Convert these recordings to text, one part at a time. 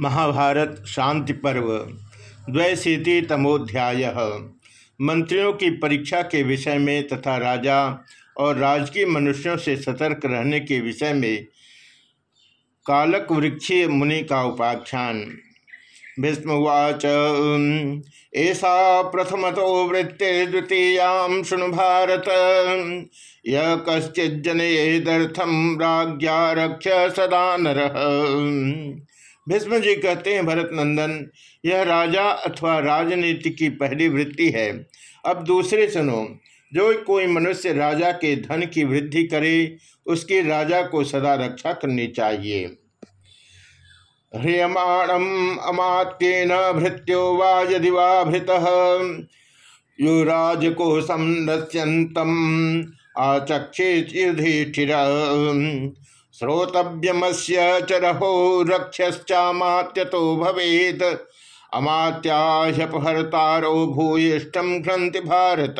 महाभारत शांति पर्व, द्वैशीति तमोध्याय। मंत्रियों की परीक्षा के विषय में तथा राजा और राजकीय मनुष्यों से सतर्क रहने के विषय में कालक वृक्षीय मुनि का उपाख्यान। भीष्मवाच ऐसा प्रथमतो वृत्ति द्वितीयां शुणु भारत। यह कश्चिज्जनेदर्थम राज्ञा रक्ष सदा भीष्म जी कहते हैं, भरत नंदन, यह राजा अथवा राजनीति की पहली वृत्ति है। अब दूसरे सुनो, जो कोई मनुष्य राजा के धन की वृद्धि करे, उसकी राजा को सदा रक्षा करनी चाहिए। ह्रियमाणम अमात्यन भृत्यो वा यदि वा भृत युराज को संरस्यंतम आचक्षे युधिष्ठिर श्रोतव्यमस्य च रहो रक्षश्चामात्यतो भवेद अमात्याह्यपहरतारो भूयिष्ठम ग्रंथि भारत।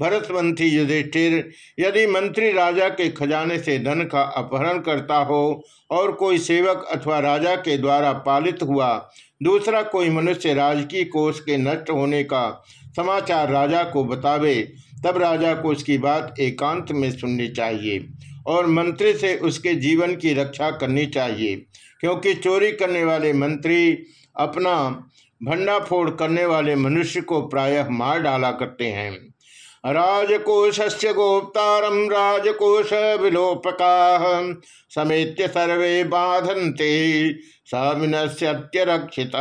भरतवंथी युधिष्ठिर, यदि मंत्री राजा के खजाने से धन का अपहरण करता हो और कोई सेवक अथवा राजा के द्वारा पालित हुआ, दूसरा कोई मनुष्य राजकीय कोष के नष्ट होने का समाचार राजा को बतावे, तब राजा को उसकी बात एकांत में सुननी चाहिए। और मंत्री से उसके जीवन की रक्षा करनी चाहिए, क्योंकि चोरी करने वाले मंत्री अपना भंडाफोड़ करने वाले मनुष्य को प्रायः मार डाला करते हैं। राजकोश से गोप्तारम राजकोष विलोपका समेत्य सर्वे बाधनते सविनश्यत्यरक्षित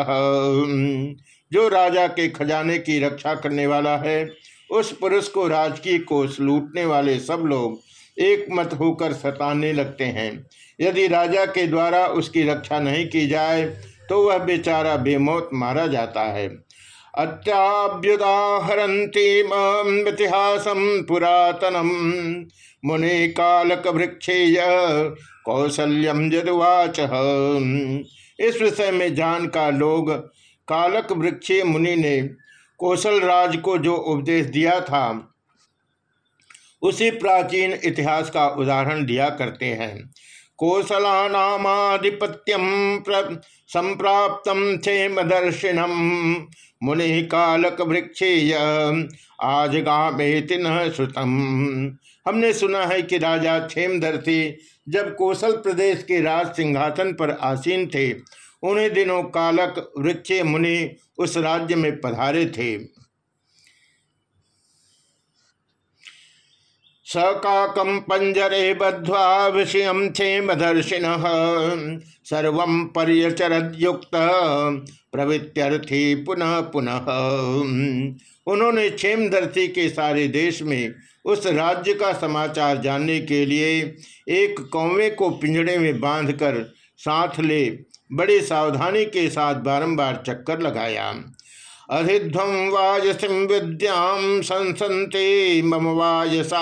जो राजा के खजाने की रक्षा करने वाला है, उस पुरुष को राजकीय कोष लूटने वाले सब लोग एक मत होकर सताने लगते हैं। यदि राजा के द्वारा उसकी रक्षा नहीं की जाए तो वह बेचारा बेमौत मारा जाता है। अत्याभ्युदाहरतीमिहासम पुरातनम। मुनि कालक वृक्षेय कौशल्यम जदवाच इस विषय में जान का लोग कालक वृक्षीय मुनि ने कौशल राज को जो उपदेश दिया था उसी प्राचीन इतिहास का उदाहरण दिया करते हैं। कोसलानामाधिपत्यम संप्राप्त क्षेमदर्शिनम मुनि कालक वृक्षेय आज गामेति न श्रुतम। हमने सुना है कि राजा क्षेमदर्शी जब कौशल प्रदेश के राज सिंहासन पर आसीन थे, उन्हीं दिनों कालक वृक्ष मुनि उस राज्य में पधारे थे। सकाकम पंजरे बद्ध्वा विषय क्षेमदर्शिन। सर्व पर्यचरुक्त प्रवृत्थी पुनः पुनः। उन्होंने क्षेमदर्शी के सारे देश में उस राज्य का समाचार जानने के लिए एक कौवे को पिंजड़े में बांधकर साथ ले बड़ी सावधानी के साथ बारंबार चक्कर लगाया। अधिध्वम वायसिम विद्याम संसंते मम वायसा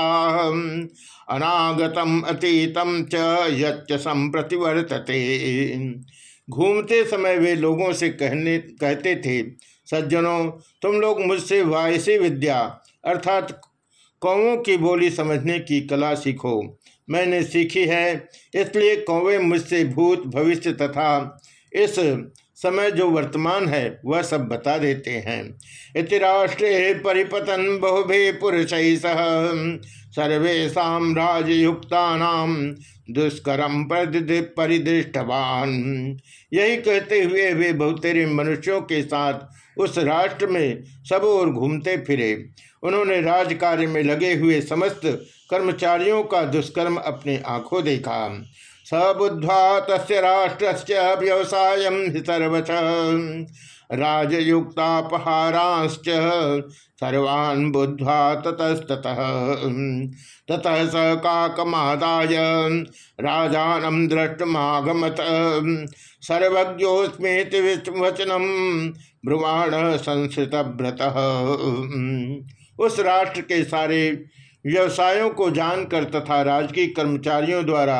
अनागतम अतीतम च यच्च संप्रतिवर्तते घूमते समय वे लोगों से कहने, कहते थे, सज्जनों, तुम लोग मुझसे वायसी विद्या, अर्थात कौवों की बोली समझने की कला सीखो। मैंने सीखी है, इसलिए कौवे मुझसे भूत भविष्य तथा इस समय जो वर्तमान है, वह सब बता देते हैं। इतिराष्ट्रे परिपतन बहुभे पुरुष सह। सर्वेशा राजयुक्ता दुष्करम परिदृष्टवान। यही कहते हुए वे बहुतेरे मनुष्यों के साथ उस राष्ट्र में सब ओर घूमते फिरे। उन्होंने राज कार्य में लगे हुए समस्त कर्मचारियों का दुष्कर्म अपने आँखों देखा। सबुद्ध्वा तस् राष्ट्र व्यवसाय सर्वच। राजयुक्तापहाराश्च सर्वान् बुद्ध्वा ततस्ततः। ततः स काकमादाय राजानं द्रष्टुमागमत। सर्वज्ञोस्मेति वचनम ब्रुवाण संस्कृत उस राष्ट्र के सारे व्यवसायों को जानकर तथा राजकीय कर्मचारियों द्वारा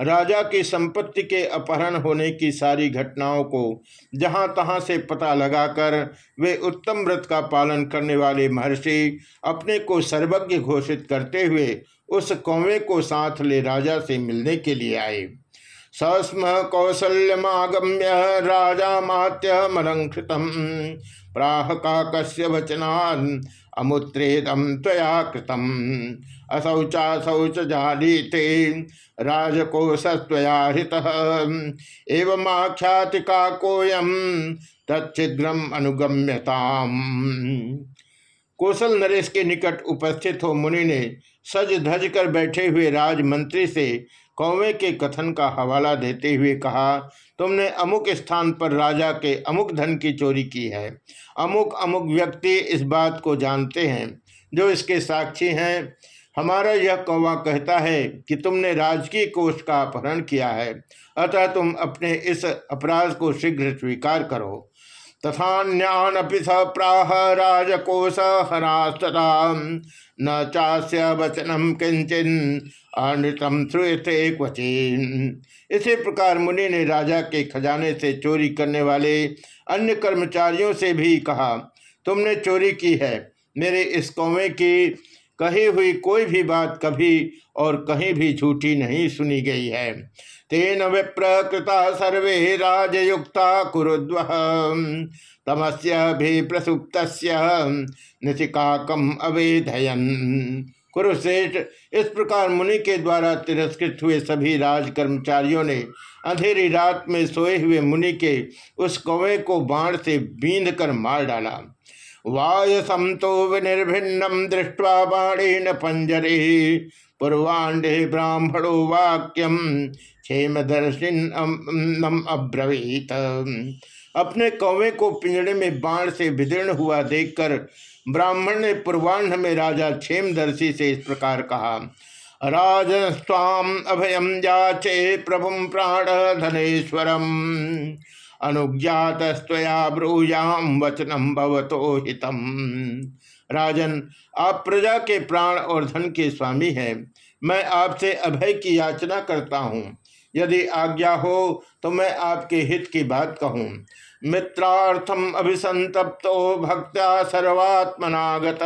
राजा की संपत्ति के अपहरण होने की सारी घटनाओं को जहाँ तहां से पता लगाकर वे उत्तम व्रत का पालन करने वाले महर्षि अपने को सर्वज्ञ घोषित करते हुए उस कौवे को साथ ले राजा से मिलने के लिए आए। सस्म कौसल्यमागम्य राजा मात्य मलंकृत प्राह काकस्य वचनान् अमुत्रेदम त्वया कृतम। असौचा शौच जालीते। राजकोशस्वया हृत। एवं आख्याति का कोयम अनुगम्यताम। कौशल नरेश के निकट उपस्थित हो मुनि ने सज धज कर बैठे हुए राजमंत्री से कौवे के कथन का हवाला देते हुए कहा, तुमने अमुक स्थान पर राजा के अमुक धन की चोरी की है। अमुक अमुक व्यक्ति इस बात को जानते हैं, जो इसके साक्षी हैं। हमारा यह कौवा कहता है कि तुमने राजकीय कोष का अपहरण किया है। अतः तुम अपने इस अपराध को शीघ्र स्वीकार करो। तथान्यानपि स प्राह राजकोश हरास्तता न चास्य वचनम किंचन अनृतम श्रूयते क्वचिन। इसी प्रकार मुनि ने राजा के खजाने से चोरी करने वाले अन्य कर्मचारियों से भी कहा, तुमने चोरी की है। मेरे इस कौवे की कही हुई कोई भी बात कभी और कहीं भी झूठी नहीं सुनी गई है। तेन विप्रकृता सर्वे राजयुक्ता कुरुद्व। तमस्य भी प्रसुप्त निशिकाकम अवेधयन। कुरुश्रेष्ठ इस प्रकार मुनि के द्वारा तिरस्कृत हुए सभी राज कर्मचारियों ने अंधेरी रात में सोए हुए मुनि के उस कौवे को बाण से बींध कर मार डाला। वायसम तो विनिर्भिन्नम दृष्टवा बाणेन पंजरे पूर्वाण्डे ब्राह्मणो वाक्यम क्षेम दर्शिन अब्रवीत। अपने कौवे को पिंजड़े में बाण से विदीर्ण हुआ देखकर ब्राह्मण ने पूर्वाह्न में राजा क्षेमदर्शी से इस प्रकार कहा राजस्वाम अभयम जाचे प्रभु प्राण धनेश्वरम। अनुज्ञात स्वया ब्रूयाम वचनम भवतो हितम। राजन, आप प्रजा के प्राण और धन के स्वामी हैं। मैं आपसे अभय की याचना करता हूँ। यदि आज्ञा हो तो मैं आपके हित की बात कहूँ। मित्रार्थम अभिसंतप्तो भक्त्या सर्वात्मनागत।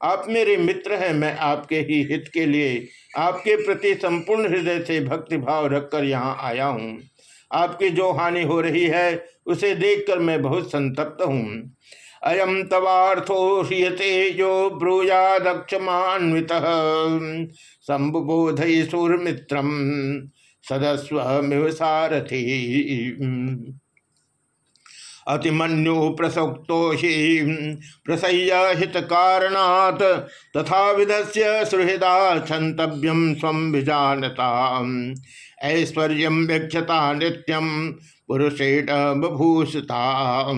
आप मेरे मित्र हैं, मैं आपके ही हित के लिए, आपके प्रति संपूर्ण हृदय से भक्ति भाव रखकर यहाँ आया हूँ। आपकी जो हानि हो रही है, उसे देखकर मैं बहुत संतप्त हूँ। अयम तवार्थो ह्रियते जो ब्रूयादक्षमान्वित। संबोधय सूर्मित्रम सदस्व सारथी। अतिमन्यु प्रसुक्तो ही प्रसह्य हित कारणात तथा विधस्य सुहृदा क्षंतव्यम स्व विजानता ऐश्वर्य व्यक्षता नित्यम पुरुषेण बभूषता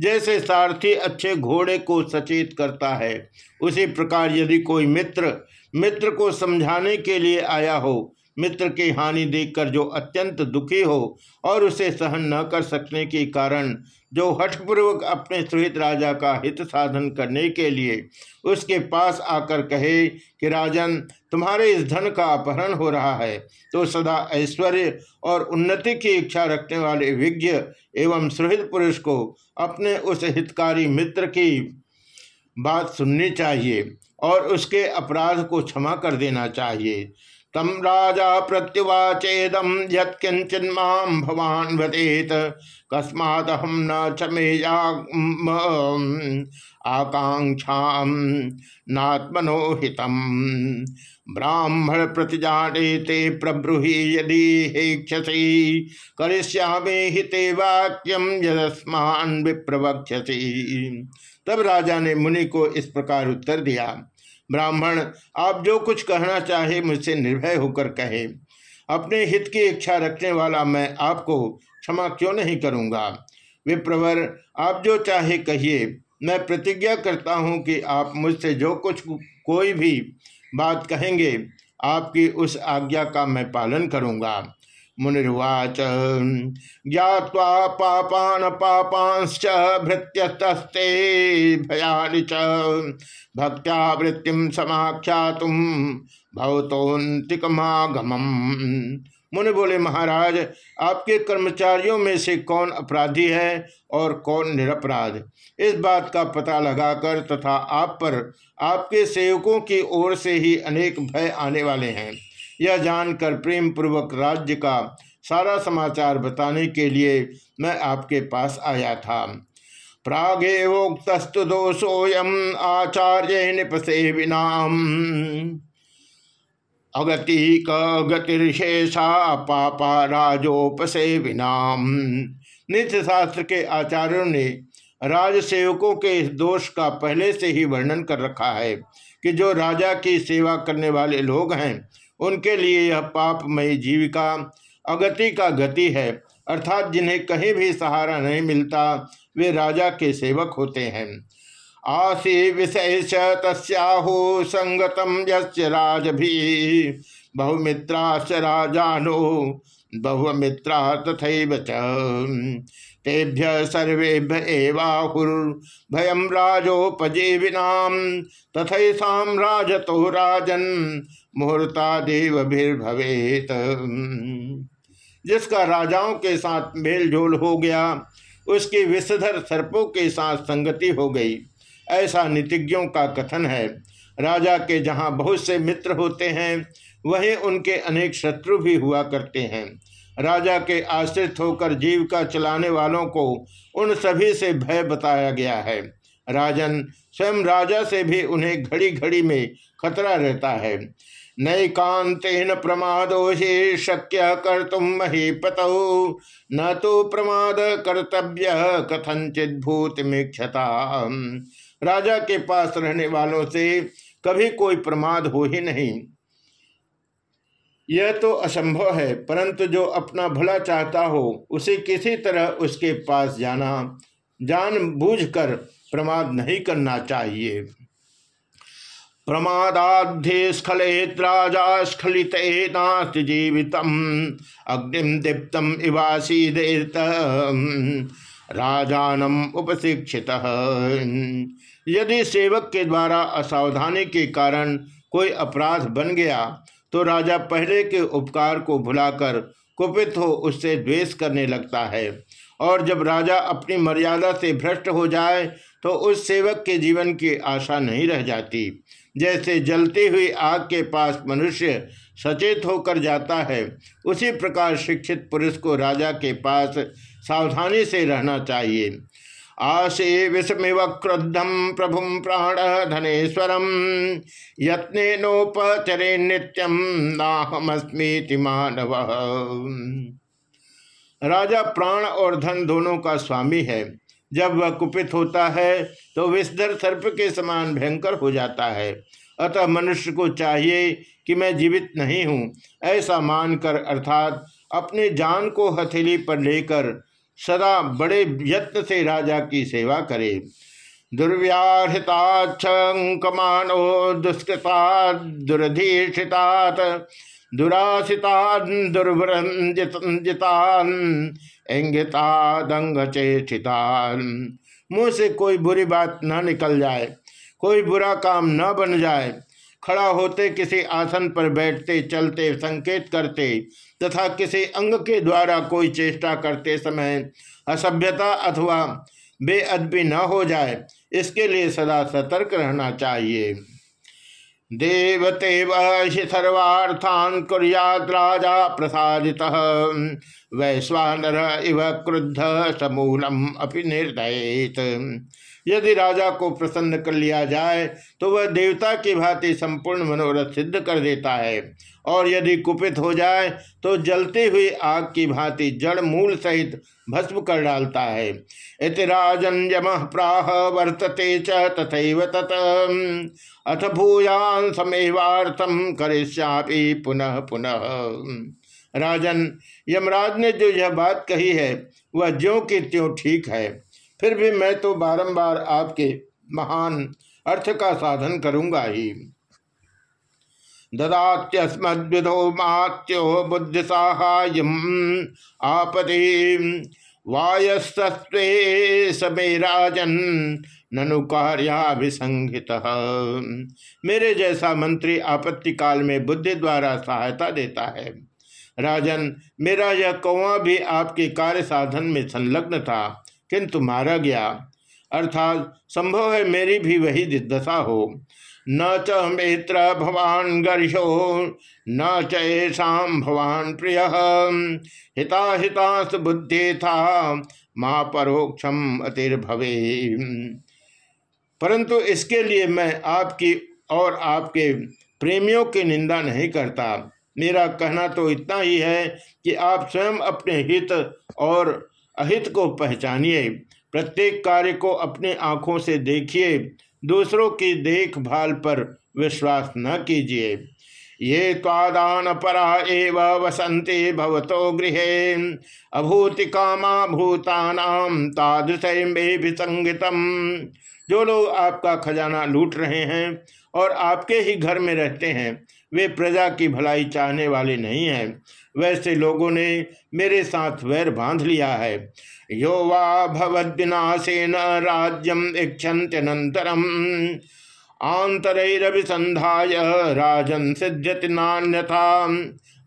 जैसे सारथी अच्छे घोड़े को सचेत करता है, उसी प्रकार यदि कोई मित्र मित्र को समझाने के लिए आया हो मित्र की हानि देखकर जो अत्यंत दुखी हो और उसे सहन न कर सकने के कारण, जो हठपूर्वक अपने सुहित राजा का हित साधन करने के लिए उसके पास आकर कहे कि, राजन, तुम्हारे इस धन का अपहरण हो रहा है तो सदा ऐश्वर्य और उन्नति की इच्छा रखने वाले विज्ञ एवं सुहृद पुरुष को अपने उस हितकारी मित्र की बात सुननी चाहिए और उसके अपराध को क्षमा कर देना चाहिए। तम राजा प्रत्युवाचेदम यत्किंचिन्माम भवान कस्मात हम न चमेया आकांक्षा नात्मनो हितम। ब्राह्मण प्रतिजाने ते प्रब्रूहि यदि हेक्षसी, करिष्यामे हिते वाक्यम यदस्मान विप्रवक्षसी तब राजा ने मुनि को इस प्रकार उत्तर दिया ब्राह्मण, आप जो कुछ कहना चाहे मुझसे निर्भय होकर कहे। अपने हित की इच्छा रखने वाला मैं आपको क्षमा क्यों नहीं करूँगा? विप्रवर, आप जो चाहे कहिए। मैं प्रतिज्ञा करता हूँ कि आप मुझसे जो कुछ कोई भी बात कहेंगे, आपकी उस आज्ञा का मैं पालन करूँगा। मुनिर्वाच ज्ञावा पापान पापांश्च भृत्यस्ते भयानि च। भक्त्या वृत्तिम समाख्यातुम मुनि बोले, महाराज, आपके कर्मचारियों में से कौन अपराधी है और कौन निरपराध? इस बात का पता लगाकर तथा आप पर आपके सेवकों की ओर से ही अनेक भय आने वाले हैं। यह जानकर प्रेम पूर्वक राज्य का सारा समाचार बताने के लिए मैं आपके पास आया था। प्रागेवोक्तस्तु दोषोयम आचार्य निपसेविना अगति कगतिर्शेषा पापा राजोपसेविना नित्य शास्त्र के आचार्यों ने राजसेवकों के इस दोष का पहले से ही वर्णन कर रखा है कि जो राजा की सेवा करने वाले लोग हैं उनके लिए यह पापमयी जीविका अगति का गति है। अर्थात जिन्हें कहीं भी सहारा नहीं मिलता, वे राजा के सेवक होते हैं। आसी विशेष तस्याहु संगतम राज भी बहुमित्राश्च राजानो, बहुमित्रा तथैव तेभ्य सर्वेभ्य एवाहुर्भयम राजोपजीविना तथैषा राजतो राजन। मुहूर्तादेवीर्भवेत जिसका राजाओं के साथ मेल जोल हो गया, उसकी विषधर सर्पों के साथ संगति हो गई। ऐसा नीतिज्ञों का कथन है। राजा के जहाँ बहुत से मित्र होते हैं, वहीं उनके अनेक शत्रु भी हुआ करते हैं। राजा के आश्रित होकर जीविका चलाने वालों को उन सभी से भय बताया गया है। राजन स्वयं राजा से भी उन्हें घड़ी घड़ी में खतरा रहता है। नैकांतेन प्रमादो ही शक्य कर तुम महीपतौ न तो प्रमाद कर्तव्य कथनचित भूत राजा के पास रहने वालों से कभी कोई प्रमाद हो ही नहीं। यह तो असंभव है, परंतु जो अपना भला चाहता हो, उसे किसी तरह उसके पास जाना जान बूझ कर प्रमाद नहीं करना चाहिए। प्रमादाध्ये स्खलित राजा स्खलित नास्त जीवित अग्निम दीप्तम इवासीदेत राजानम उपशिक्षित। यदि सेवक के द्वारा असावधानी के कारण कोई अपराध बन गया तो राजा पहले के उपकार को भुलाकर कुपित हो उससे द्वेष करने लगता है। और जब राजा अपनी मर्यादा से भ्रष्ट हो जाए तो उस सेवक के जीवन की आशा नहीं रह जाती। जैसे जलती हुई आग के पास मनुष्य सचेत होकर जाता है, उसी प्रकार शिक्षित पुरुष को राजा के पास सावधानी से रहना चाहिए। आशे विषमिव क्रुद्धम प्रभु प्राण धनेश्वरम यत्नोपचरे नित्यम नाहमस्मी मानव। राजा प्राण और धन दोनों का स्वामी है। जब वह कुपित होता है तो विषधर सर्प के समान भयंकर हो जाता है। अतः मनुष्य को चाहिए कि मैं जीवित नहीं हूँ, ऐसा मानकर अर्थात अपने जान को हथेली पर लेकर सदा बड़े यत्न से राजा की सेवा करे। दुर्व्याहृताक्षमानो दुष्कृता दुरधीषितात दुरासिता दुर्वरंजितान इंगितादंगचेषितान मुँह से कोई बुरी बात न निकल जाए, कोई बुरा काम न बन जाए। खड़ा होते, किसी आसन पर बैठते, चलते, संकेत करते, तथा किसी अंग के द्वारा कोई चेष्टा करते समय असभ्यता अथवा बेअदबी न हो जाए, इसके लिए सदा सतर्क रहना चाहिए। देवतेव सर्वार्थान कुरियाद राजा प्रसादित, वैश्वानर इव क्रुद्ध समूलम अपि निर्दयित। यदि राजा को प्रसन्न कर लिया जाए तो वह देवता की भांति संपूर्ण मनोरथ सिद्ध कर देता है। और यदि कुपित हो जाए तो जलती हुई आग की भांति जड़ मूल सहित भस्म कर डालता है। इतिराजन यम प्राह वर्तते च तथैव तत। अथ भूयान समेवार्थम करिष्यापि पुनः पुनः। राजन, यमराज ने जो यह बात कही है, वह ज्यो की त्यों ठीक है। फिर भी मैं तो बारंबार आपके महान अर्थ का साधन करूँगा ही। ददात्यस्मद्विधो मात्यो बुद्धि सहाय आपदे। वायस्वे समे राजन ननु मेरे जैसा मंत्री आपत्ति काल में बुद्धि द्वारा सहायता देता है। राजन, मेरा यह कौवा भी आपके कार्य साधन में संलग्न था। किंतु मारा गया। अर्थात, संभव है मेरी भी वही दशा हो। न च मित्र भवान गर्हो न चेषा भवान प्रिय। हिता हितास बुद्धि था, माँ परोक्षम अतिर्भवे परंतु इसके लिए मैं आपकी और आपके प्रेमियों की निंदा नहीं करता। मेरा कहना तो इतना ही है कि आप स्वयं अपने हित और अहित को पहचानिए, प्रत्येक कार्य को अपने आँखों से देखिए, दूसरों की देखभाल पर विश्वास न कीजिए। ये तादान परा एव वसंते भवतो गृह, अभूति कामा भूतानाम जो लोग आपका खजाना लूट रहे हैं और आपके ही घर में रहते हैं, वे प्रजा की भलाई चाहने वाले नहीं हैं। वैसे लोगों ने मेरे साथ वैर बाँध लिया है। यो वा भवद्विनाशेन राज्यम इक्षंत्यनंतरम आंतरभिसंधाय राजन सिद्ध्यति नान्यथा।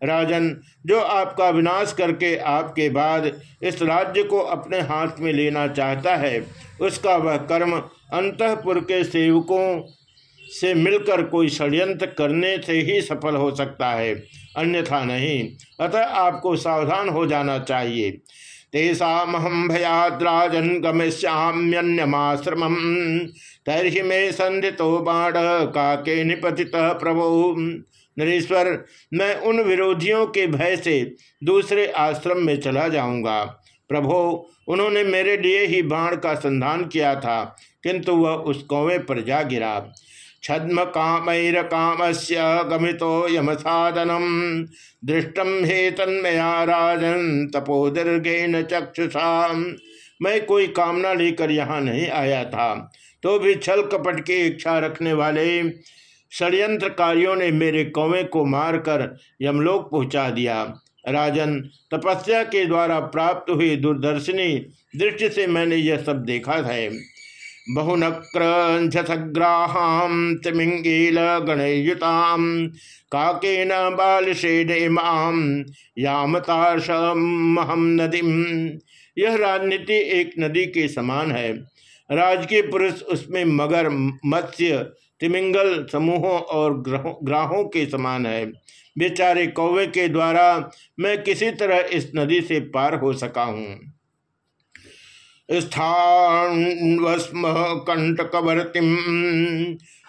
राजन, जो आपका विनाश करके आपके बाद इस राज्य को अपने हाथ में लेना चाहता है, उसका वह कर्म अंतपुर के सेवकों से मिलकर कोई षड्यंत्र करने से ही सफल हो सकता है। अन्यथा नहीं। अतः आपको सावधान हो जाना चाहिए। तेषाहम भयाद्राजन गमिष्याम्यन्यमाश्रम तैर्हि में संधितो बाण काके निपति प्रभु। नरेश्वर, मैं उन विरोधियों के भय से दूसरे आश्रम में चला जाऊँगा। प्रभो, उन्होंने मेरे लिए ही बाण का संधान किया था, किंतु वह उस कौवे पर जा गिरा। छद्म कामर काम से गमितो यम साधनम दृष्टम हे तन्मया राजन तपोदीर्घेन चक्षुषा। मैं कोई कामना लेकर यहाँ नहीं आया था तो भी छल कपट की इच्छा रखने वाले षड्यंत्रकारियों ने मेरे कौवे को मारकर यमलोक पहुँचा दिया। राजन, तपस्या के द्वारा प्राप्त हुई दूरदर्शनी दृष्टि से मैंने यह सब देखा है। बहुनक्रंझसग्राहां तिमिंगील गणयुतां काकेन बालशेनेमां यामताशमहम नदीम यह राजनीति एक नदी के समान है। राजकीय पुरुष उसमें मगर मत्स्य, तिमिंगल समूहों और ग्राहों के समान है। बेचारे कौवे के द्वारा मैं किसी तरह इस नदी से पार हो सका हूँ। स्थान्वस्म कंटकवर्तिम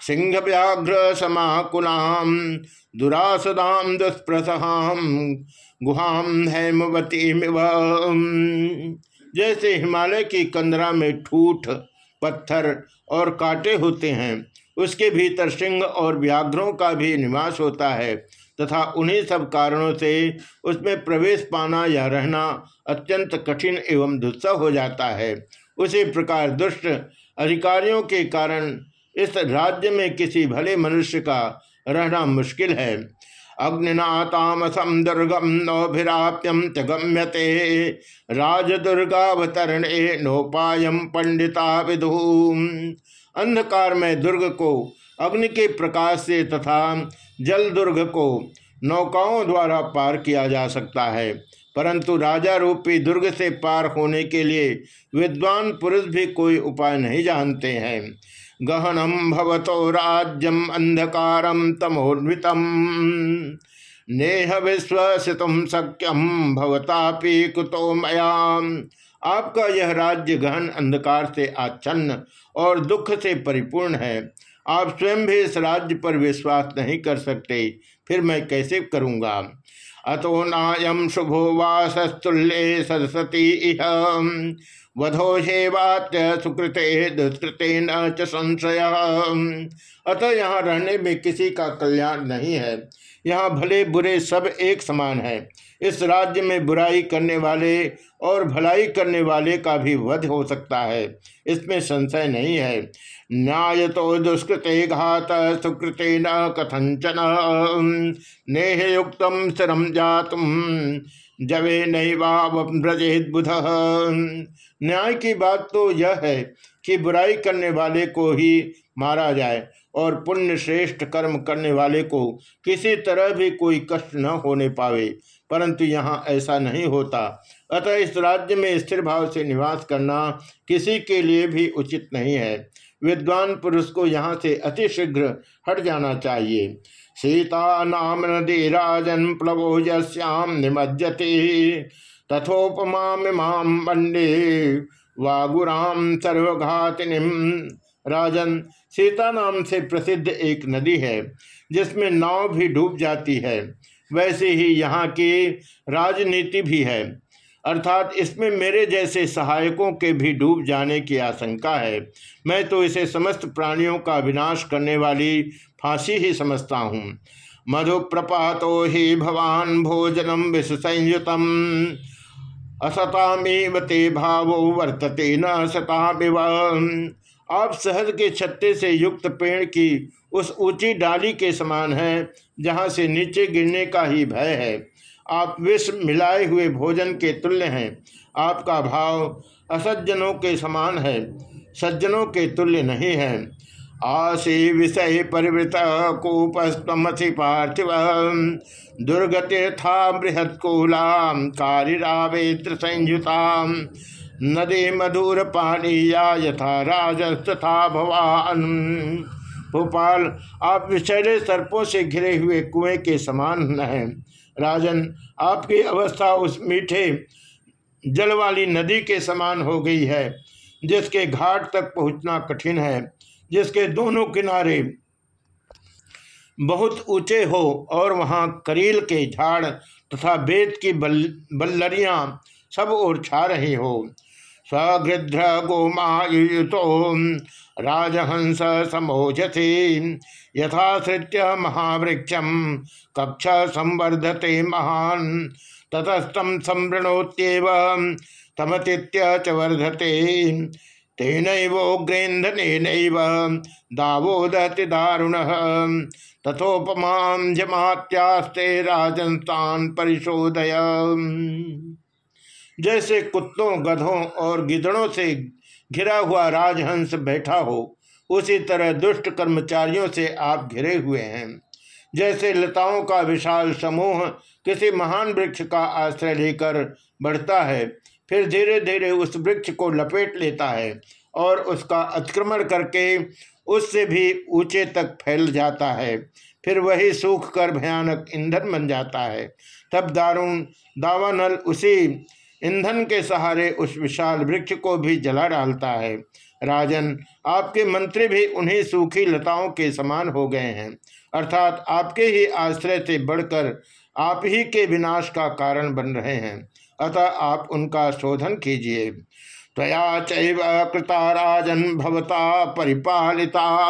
सिंह व्याघ्र समाकुलाम दुरासदाम दुष्प्रसहाम गुहाम हेमवती जैसे हिमालय की कंदरा में ठूठ, पत्थर और कांटे होते हैं, उसके भीतर सिंह और व्याघ्रों का भी निवास होता है। तथा उन्हीं सब कारणों से उसमें प्रवेश पाना या रहना अत्यंत कठिन एवं दुस्सह हो जाता है। उसी प्रकार दुष्ट अधिकारियों के कारण इस राज्य में किसी भले मनुष्य का रहना मुश्किल है। अग्निनातामसम दुर्गम नौभिराप्यम च गम्यते राजदुर्गावतरणे नोपायम पंडिता विदु। अंधकार में दुर्ग को अग्नि के प्रकाश से तथा जल दुर्ग को नौकाओं द्वारा पार किया जा सकता है। परंतु राजा रूपी दुर्ग से पार होने के लिए विद्वान पुरुष भी कोई उपाय नहीं जानते हैं। गहनम भवतो राज्यम अंधकारम तमोन्वितम। नेह विश्वसितुम सक्यम भवतापि कुतो मयाम। आपका यह राज्य गहन अंधकार से आच्छन्न और दुख से परिपूर्ण है। आप स्वयं भी इस राज्य पर विश्वास नहीं कर सकते, फिर मैं कैसे करूँगा? अतो नायम शुभो वासस्तुल्य सरस्वती वधो हेवात्य सुकृते दुष्कृते न संशय। अतः यहाँ रहने में किसी का कल्याण नहीं है। यहाँ भले बुरे सब एक समान है। इस राज्य में बुराई करने वाले और भलाई करने वाले का भी वध हो सकता है। इसमें संशय नहीं है। न्याय तो दुष्कृते घात सुकृते न कथंचन नेह युक्त स्थिरम जातुम जवे नैवाव्रजेद बुध न्याय की बात तो यह है कि बुराई करने वाले को ही मारा जाए और पुण्य श्रेष्ठ कर्म करने वाले को किसी तरह भी कोई कष्ट न होने पावे, परंतु यहाँ ऐसा नहीं होता। अतः इस राज्य में स्थिर भाव से निवास करना किसी के लिए भी उचित नहीं है। विद्वान पुरुष को यहाँ से अतिशीघ्र हट जाना चाहिए। सीता नाम नदी राजन प्लवो यश्याम निमज्जते। तथोपमा वंडे वागुराम सर्वघातिनी राजन सीता नाम से प्रसिद्ध एक नदी है, जिसमें नाव भी डूब जाती है। वैसे ही यहाँ की राजनीति भी है। अर्थात इसमें मेरे जैसे सहायकों के भी डूब जाने की आशंका है। मैं तो इसे समस्त प्राणियों का विनाश करने वाली फांसी ही समझता हूँ। मधु प्रपातो ही भवान भोजनम विष संयुतम असतामेव ते भावो वर्तते न सता आप शहद के छत्ते से युक्त पेड़ की उस ऊँची डाली के समान है, जहाँ से नीचे गिरने का ही भय है। आप विष मिलाए हुए भोजन के तुल्य हैं। आपका भाव असज्जनों के समान है, सज्जनों के तुल्य नहीं है। आशी विषय परिवृत कूपस्तमसी पार्थिव दुर्गतीर्था बृहत्कूला कारिरावेत्र संयुता। नदी मधुर पानीया यथा राजस्तथा भवान। भोपाल, आप विषैले सर्पों से घिरे हुए कुएँ के समान हैं। राजन, आपकी अवस्था उस मीठे जल वाली नदी के समान हो गई है, जिसके घाट तक पहुँचना कठिन है, जिसके दोनों किनारे बहुत ऊँचे हो और वहाँ करील के झाड़ तथा बेत की बल, बल्लरियाँ सब ओर छा रहे हो। सगृध्र गोमायुतो राजहंस समोजसी यथाश्रित्य महावृक्षम कक्ष संवर्धते महान ततस्तम संवृणोत्येव तमतीत्य च वर्धते। तेनोग्रेन्धन दावोदति दारुण तथोपमा जमात्यास्ते राजस्थान परिशोधय। जैसे कुत्तों, गधों और गिदड़ों से घिरा हुआ राजहंस बैठा हो, उसी तरह दुष्ट कर्मचारियों से आप घिरे हुए हैं। जैसे लताओं का विशाल समूह किसी महान वृक्ष का आश्रय लेकर बढ़ता है, फिर धीरे धीरे उस वृक्ष को लपेट लेता है और उसका अतिक्रमण करके उससे भी ऊँचे तक फैल जाता है, फिर वही सूख कर भयानक ईंधन बन जाता है। तब दारुण दावानल उसी ईंधन के सहारे उस विशाल वृक्ष को भी जला डालता है। राजन, आपके मंत्री भी उन्हीं सूखी लताओं के समान हो गए हैं। अर्थात आपके ही आश्रय से बढ़कर आप ही के विनाश का कारण बन रहे हैं। अतः आप उनका शोधन कीजिए। तया चैव कृता राजन भवता परिपालिता।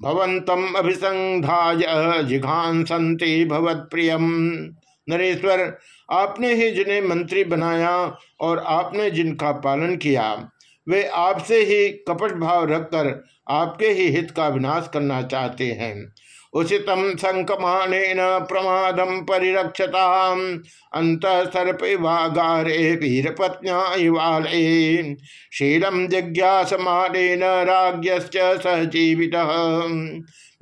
भवंतम अभिसंधाय जिघांसंति भवत प्रियम नरेश्वर, आपने ही जिन्हें मंत्री बनाया और आपने जिनका पालन किया, वे आपसे ही कपट भाव रखकर आपके ही हित का विनाश करना चाहते हैं। उचित संकमान प्रमादम परिरक्षता अंत सर्प वागारे वीरपत्न्यावाले शीलम जिज्ञासमानेन राज्ञश्च सहजीवित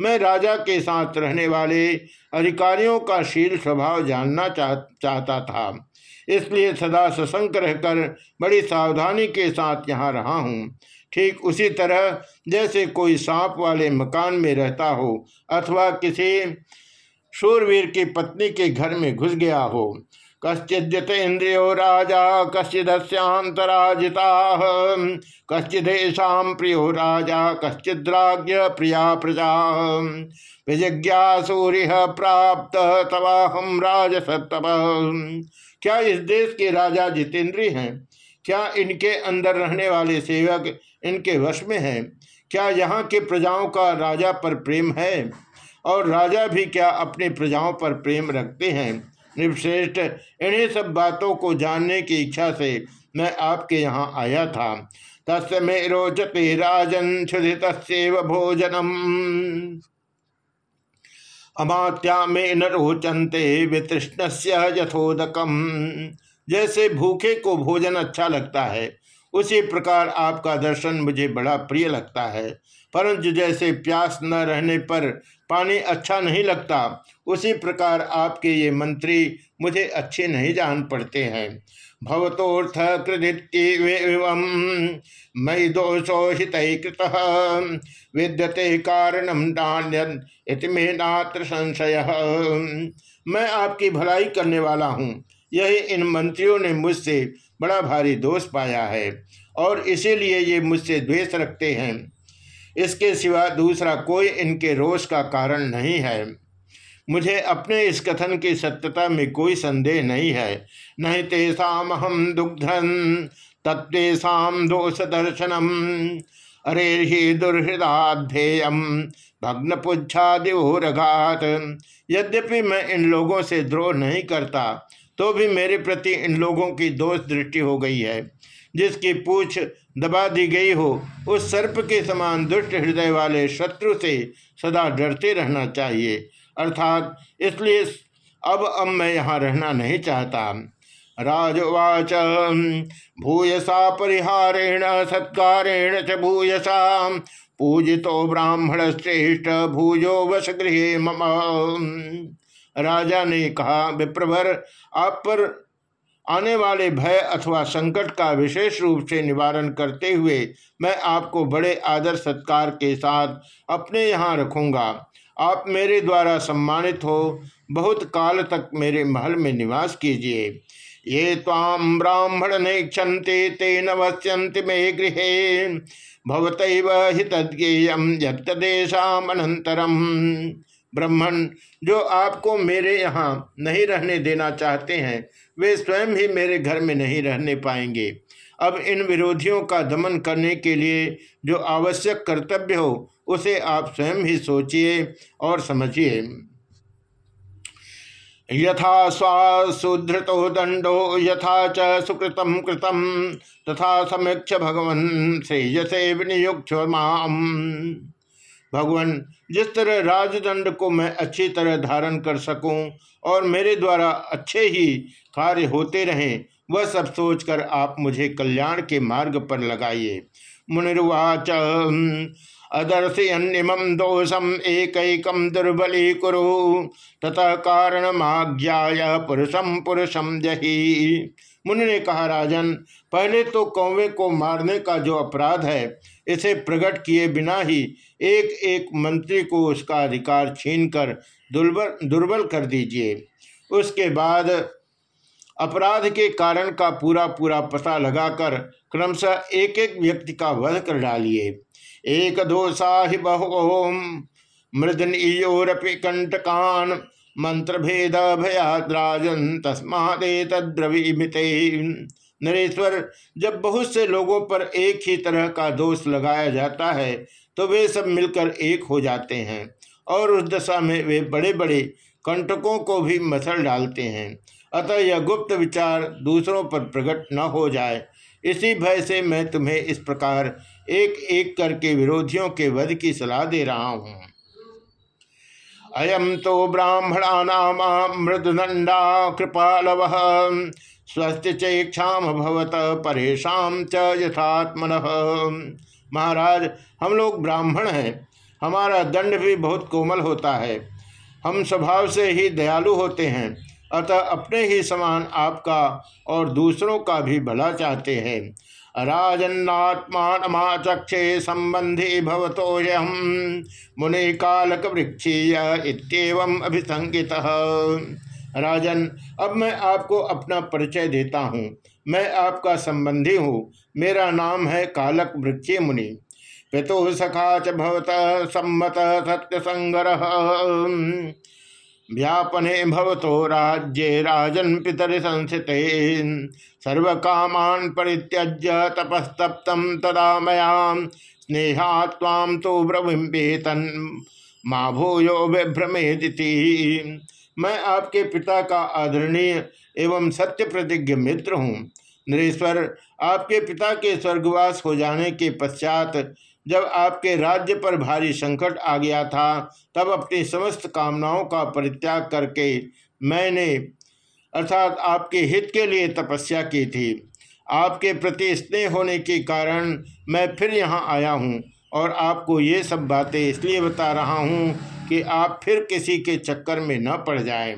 मैं राजा के साथ रहने वाले अधिकारियों का शील स्वभाव जानना चाह, चाहता था। इसलिए सदा सशंक रहकर बड़ी सावधानी के साथ यहाँ रहा हूँ। ठीक उसी तरह जैसे कोई सांप वाले मकान में रहता हो अथवा किसी शूरवीर की पत्नी के घर में घुस गया हो कश्चित इंद्रियो राजा कश्चिदस्यांतराजिता कश्चिदेशा प्रियो राजा कश्चिद्राज्य प्रिया प्रजा। विजिज्ञा सूर्य प्राप्त तवाहम राजसतव क्या इस देश के राजा जितेंद्री हैं? क्या इनके अंदर रहने वाले सेवक इनके वश में है। क्या यहाँ के प्रजाओं का राजा पर प्रेम है? और राजा भी क्या अपने प्रजाओं पर प्रेम रखते हैं? निर्श्रेष्ठ इन्हीं सब बातों को जानने की इच्छा से मैं आपके यहाँ आया था। तस् मे रोचते राजन क्षुधित भोजनम। अमात्या में न रोचनते वितृष्ण यथोदकम। जैसे भूखे को भोजन अच्छा लगता है उसी प्रकार आपका दर्शन मुझे बड़ा प्रिय लगता है। परंतु जैसे प्यास न रहने पर पानी अच्छा नहीं लगता, उसी प्रकार आपके ये मंत्री मुझे अच्छे नहीं जान पड़ते हैं। भवतोर्थ कृदित्यम मई दोषो हित कृत विद्यते कारणम नान्य नात्र संशय। मैं आपकी भलाई करने वाला हूँ। यही इन मंत्रियों ने मुझसे बड़ा भारी दोष पाया है और इसीलिए ये मुझसे द्वेष रखते हैं। इसके सिवा दूसरा कोई इनके रोष का कारण नहीं है। मुझे अपने इस कथन की सत्यता में कोई संदेह नहीं है। नहीं तेषाम हम दुग्धन तत्वेशम दोष दर्शनम अरे ही दुर्हृदाध्येयम भग्न पुच्छादिघात यद्यपि मैं इन लोगों से द्रोह नहीं करता तो भी मेरे प्रति इन लोगों की दोष दृष्टि हो गई है। जिसकी पूछ दबा दी गई हो, उस सर्प के समान दुष्ट हृदय वाले शत्रु से सदा डरते रहना चाहिए। अर्थात, इसलिए अब अब मैं यहाँ रहना नहीं चाहता। राजवाच, भूयसा परिहारेण, सत्कारेण च भूयसा, पूजितो ब्राह्मण श्रेष्ठ भूजो वश गृह मम। राजा ने कहा, विप्रभर, आप पर आने वाले भय अथवा संकट का विशेष रूप से निवारण करते हुए मैं आपको बड़े आदर सत्कार के साथ अपने यहाँ रखूँगा। आप मेरे द्वारा सम्मानित हो। बहुत काल तक मेरे महल में निवास कीजिए। ये ताम ब्राह्मण ने नेक्षते ते नश्यंति मे गृह। भवत हितज्ञेयम यदेशामनंतरम ब्राह्मण, जो आपको मेरे यहाँ नहीं रहने देना चाहते हैं, वे स्वयं ही मेरे घर में नहीं रहने पाएँगे। अब इन विरोधियों का दमन करने के लिए जो आवश्यक कर्तव्य हो, उसे आप स्वयं ही सोचिए और समझिए। यथा स्वासुधृतो दंडो, यथा च सुकृतम कृतम तथा समीक्ष भगवन श्रेयसे विनियुक्त भगवान, जिस तरह राजदंड को मैं अच्छी तरह धारण कर सकूँ और मेरे द्वारा अच्छे ही कार्य होते रहें, वह सब सोचकर आप मुझे कल्याण के मार्ग पर लगाइए। मुनिर्वाच अदर्शयन्निमं दोषम एक दुर्बली कुरु। तथा कारणमाज्ञाय पुरुषम पुरुषम जही। मुनि ने कहा, राजन, पहले तो कौवे को मारने का जो अपराध है इसे प्रकट किए बिना ही एक एक मंत्री को उसका अधिकार छीनकर दुर्बल दुर्बल कर दीजिए। उसके बाद अपराध के कारण का पूरा पूरा पता लगाकर क्रमशः एक एक व्यक्ति का वध कर डालिए। एक दोषा ही बहोम मृदन इोरपि कंटकान मंत्र भेद भयाद्राजन तस्मादे तद्रवीमित नरेश्वर, जब बहुत से लोगों पर एक ही तरह का दोष लगाया जाता है तो वे सब मिलकर एक हो जाते हैं और उस दशा में वे बड़े बड़े कंटकों को भी मसल डालते हैं। अतः यह गुप्त विचार दूसरों पर प्रकट न हो जाए। इसी भय से मैं तुम्हें इस प्रकार एक एक करके विरोधियों के वध की सलाह दे रहा हूँ। अयम तो ब्राह्मणा मृदुदंडा कृपालव स्वस्थ चेक्षा भवत परेशान च यथात्मन। महाराज, हम लोग ब्राह्मण हैं। हमारा दंड भी बहुत कोमल होता है। हम स्वभाव से ही दयालु होते हैं। अतः अपने ही समान आपका और दूसरों का भी भला चाहते हैं। राजन्नात्माचक्षे संबंधी भवतो मुनि कालक वृक्षीय इतम अभिसंगित। राजन, अब मैं आपको अपना परिचय देता हूँ। मैं आपका संबंधी हूँ। मेरा नाम है कालक वृक्षी मुनि। पितु सखा चवत सम्मत सत्य संग्रह व्यापने भवतो राज्ये राजन पितर संस्थित। सर्व कामान परित्यज्य तपस्तप्तम तदा मयाम स्नेहा ताम तो ब्रविम्बेतन माँ भूयो विभ्रमेदिति। मैं आपके पिता का आदरणीय एवं सत्य प्रतिज्ञ मित्र हूँ। नरेश्वर, आपके पिता के स्वर्गवास हो जाने के पश्चात जब आपके राज्य पर भारी संकट आ गया था, तब अपनी समस्त कामनाओं का परित्याग करके मैंने, अर्थात आपके हित के लिए तपस्या की थी। आपके प्रति स्नेह होने के कारण मैं फिर यहाँ आया हूँ और आपको ये सब बातें इसलिए बता रहा हूँ कि आप फिर किसी के चक्कर में न पड़ जाएँ।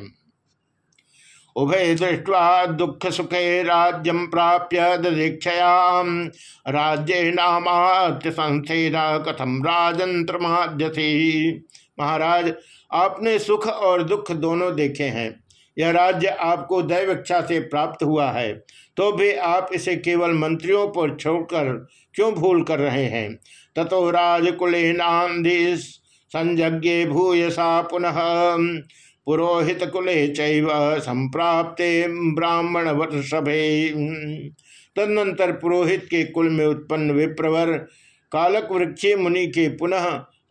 उभय दृष्टवा दुख सुखे राज्यम प्राप्य दीक्षयाम राज्य नामात्य संस्थेना कथम राजंत्र महाराज, आपने सुख और दुख दोनों देखे हैं। यह राज्य आपको दैव इच्छा से प्राप्त हुआ है। तो भी आप इसे केवल मंत्रियों पर छोड़कर क्यों भूल कर रहे हैं? ततो राजकुले नांधीस संज्ञे भूयसा पुनः। पुरोहित कुले संप्राप्ते ब्राह्मण वर्षभे तदनंतर पुरोहित के कुल में उत्पन्न विप्रवर कालक वृक्षी मुनि के पुनः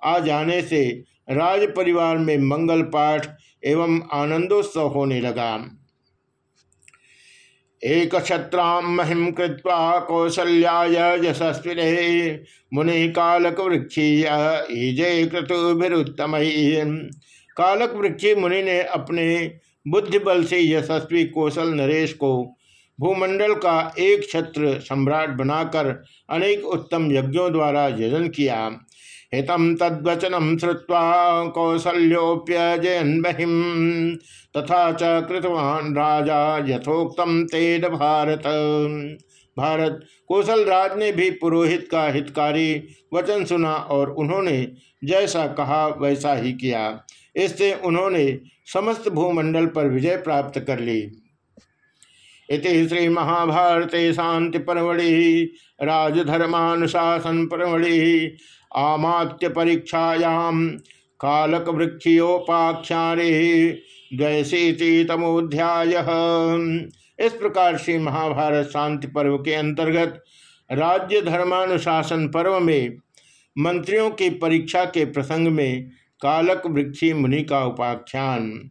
आ जाने से राज परिवार में मंगल पाठ एवं आनंदोत्सव होने लगा। एक छत्राम महिम कृत्वा कौशल्याय यशस्विने। मुनि कालक वृक्षीय क्रतुभिरुत्तम। कालक वृक्षी मुनि ने अपने बुद्धि बल से यशस्वी कौशल नरेश को भूमंडल का एक छत्र सम्राट बनाकर अनेक उत्तम यज्ञों द्वारा यजन किया। हितम तद्वचनम श्रुवा कौसल्योप्यजयन महिम तथा च कृतवान राजा यथोक्तम तेन भारत। भारत कौशल राज ने भी पुरोहित का हितकारी वचन सुना और उन्होंने जैसा कहा, वैसा ही किया। इससे उन्होंने समस्त भूमंडल पर विजय प्राप्त कर ली। इति श्री महाभारते शांति परमढ़ि राजधर्मानुशासन परमढ़ि आमात्य परीक्षायाम कालक वृक्षियोपाख्यारे द्वैशीति तमोध्याय इस प्रकार से महाभारत शांति पर्व के अंतर्गत राज्य धर्मानुशासन पर्व में मंत्रियों की परीक्षा के प्रसंग में कालक वृक्षी मुनि का उपाख्यान।